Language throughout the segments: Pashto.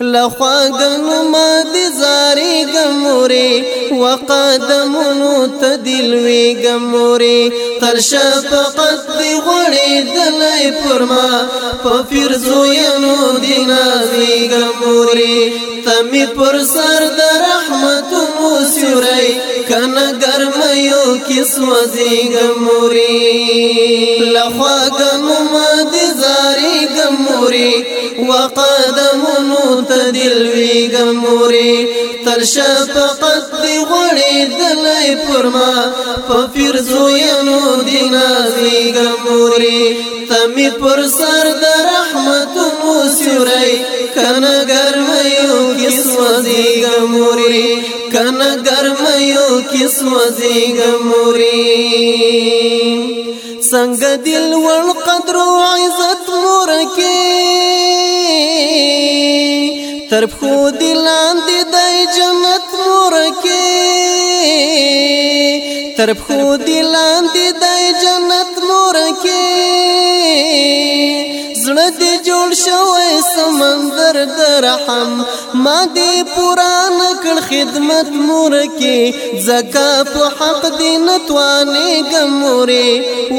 لخواګنو ما دي زاري ګموري وقدمونو تدل وی ګموري تر شفقت دی غړي دلای پرما په فرزو یانو دینا وی ګموري تمی پر سر د رحمت مو سوري کنه کې سوځي ګموري لخوا ګم مد زاري ګموري وقدمونو تدل وی ګموري تر شفقت دی غړي دلای پرما په فرزو ینو دینازي ګموري تمی پر سر د رحمت مو سوري کنه ګرمي او کې سوځي ګموري کنا گرمیو کس وزیگ موری سنگ دل ور قدر و عزت مورکی ترب خود دلان دی دی جنت مورکی ترب خود دلان دی دی جنت مورکی زړه دی جوړ شو سمندر درحم ما دې پران کړ خدمت مور کې زکا په حق دې نتوانې ګموري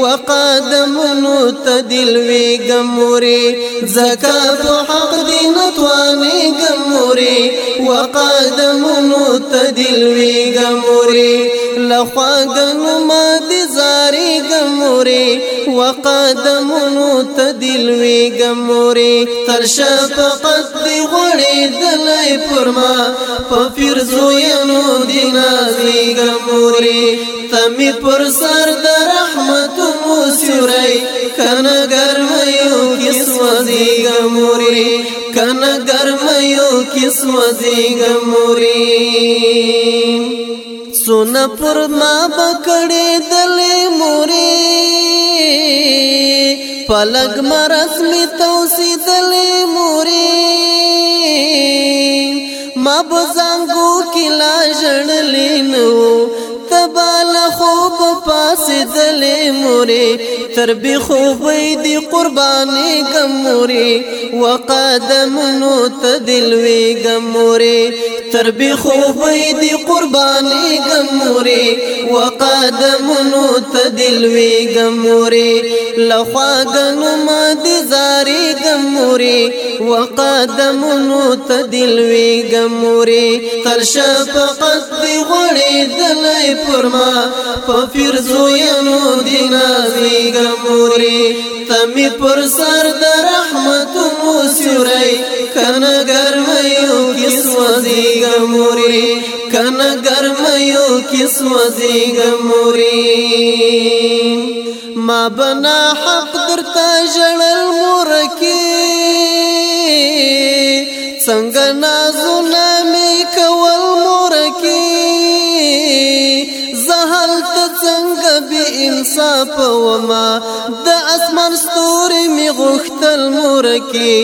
وقدمونو ته دل وی ګموري زکا په حق دې نتوانې ګموري وقدمونو ته دل وی ګموري لخوا د نوما دي زاري ګموري وقدمونو تدل وی ګموري تر شفقت دی غړي دلای پرما په فرزو ینو دي نازي ګموري تمی پر سر د رحمت مو سوري کنه ګرميو کیس وزي ګموري کنه ګرميو کیس وزي ګموري سون پر ما بکړې دلې مورې پلګ مرز می توسي دلې مورې ما بزنګو کلا جړلې نو تبال خوب پاس دل موري تر به خوبي دي قرباني ګموري وقدمونو تدل وي ګموري تر به خوبي دي قرباني ګموري وقدمونو تدل وي ګموري لخوا ګنو ما دي زاري موري وقدمونو ته دلوي ګموري تر شفقت دی غړي دلای پرما په فرزو یمو دی نازي ګموري تمي پر سر د رحمت مو سوري کنه ګرميو کیس وزي ګموري کنه ګرميو کیس وزي ګموري ما بنا حق ورته ژړل مورکی څنګه نازونه می کول مورکی زهل ته څنګه به انصاف وما د اسمان ستوري می غختل مورکی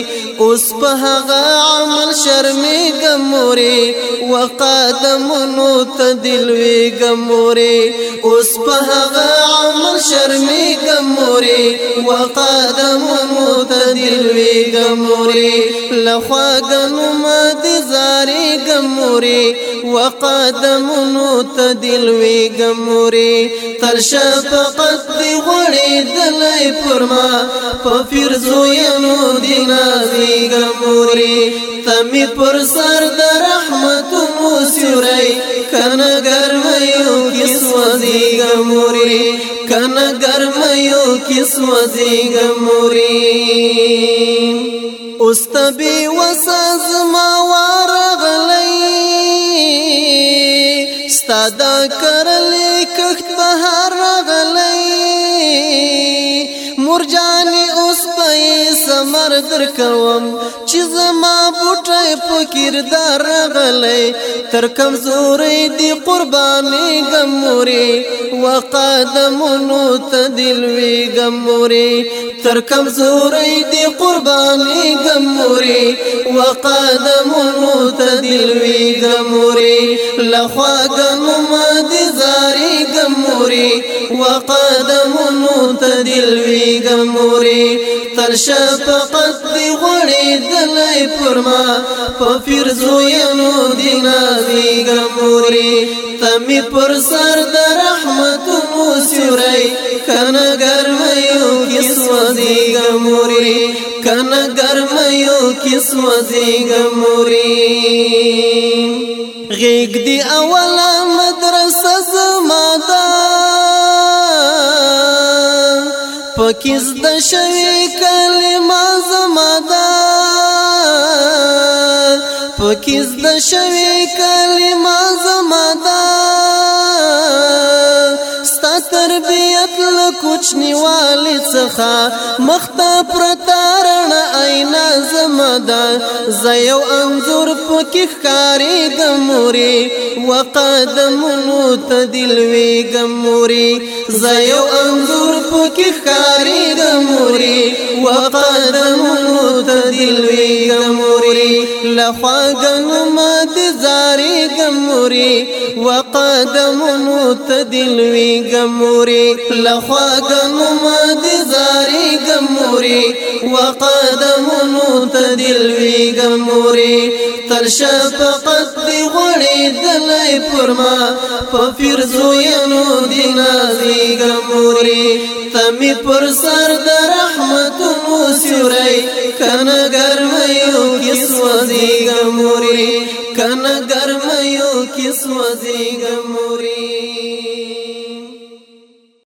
اس په هغه عمل شرمی ګموري وقدمونو ته دلوي ګموري اس په هغه عمل شرمی ګموري وقدمونو ته دلوي ګموري لخوا غنم دي زاري غموري وقدمونو تدلوي غموري تر شفقت دي غړي دلای پرما په فرزو ينو دي نازي غموري تمي پر سر د رحمت مو سوري کنه ګرميو کې سوزي غموري کنه ګرميو کې سوزي غموري استبي وساز ما ورغلي ستادا کرلی کښت بهر راغلی مرجانی اوس په سمر درکوم چې زما بوټي په کردار راغلی تر کمزورې دی قرباني ګموري وقدمونو تدلوي ګموري تر کمزوري دي قرباني ګموري وقدمونو ته دلوي ګموري لخوا ګمم دي زاري ګموري وقدمونو ته دلوي ګموري تر شفقت دي غړي دلای پرما په فرزو ینو دي ناوي ګموري تمي پر سر ده وزیګ موري کنه ګرميو کې سوزیګ موري غیګ دی اوله مدرسه زما ده پکې زده شوی کلمه زما ده پکې زده شوی کلمه زما ده طبیعت له کوچنیوالي څخه مخته پرتارن آینا زمدا زيو انظر پکې ښکاری ګموري وقدمونو تدلوي ګموري زيو انظر پکې ښکاری ګموري وقدمونو تدلوي ګموري لخواګنو ما د زاري ګموري وقدمونو تدلوي ګموري لخواګنو ما د زاري ګموري وقدمونو تدلوي ګموري تل شفقت دی غړي دلای پرما په فرزو ینو دی نازي ګموري تمي پر سر د رحمت نو سوري کنه کنا گرمیو کی سوزی گموری